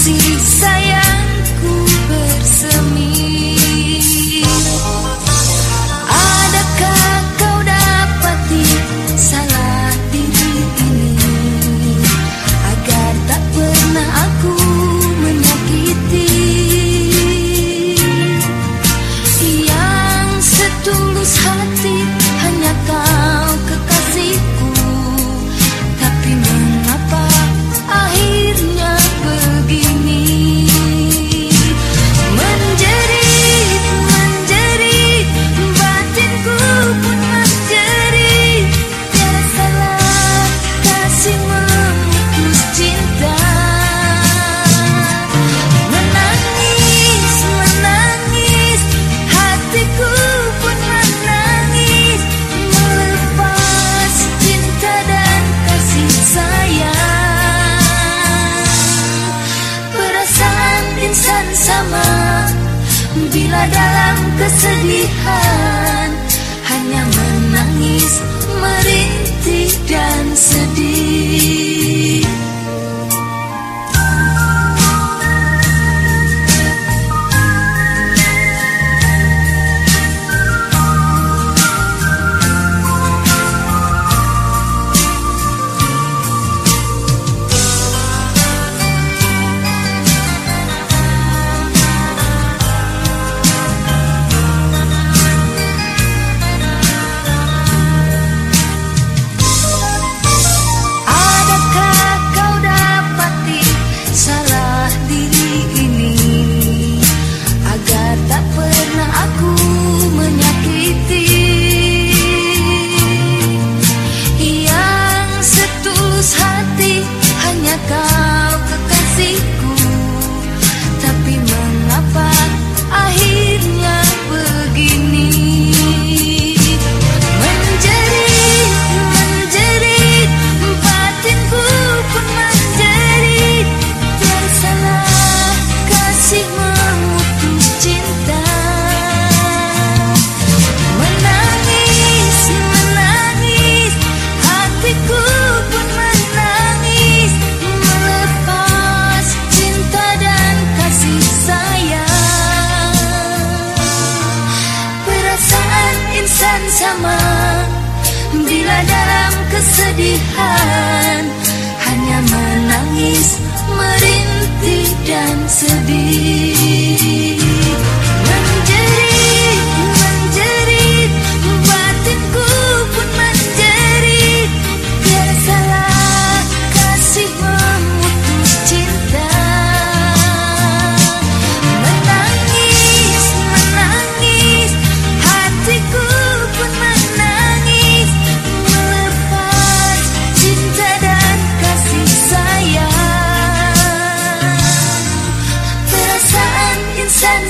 see say kesedihan. Hanya menangis, merintih dan sedih sama. Bila dalam kesedihan Hanya menangis, merintih dan sedih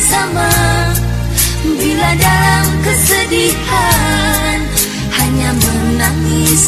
bersama. Bila dalam kesedihan Hanya menangis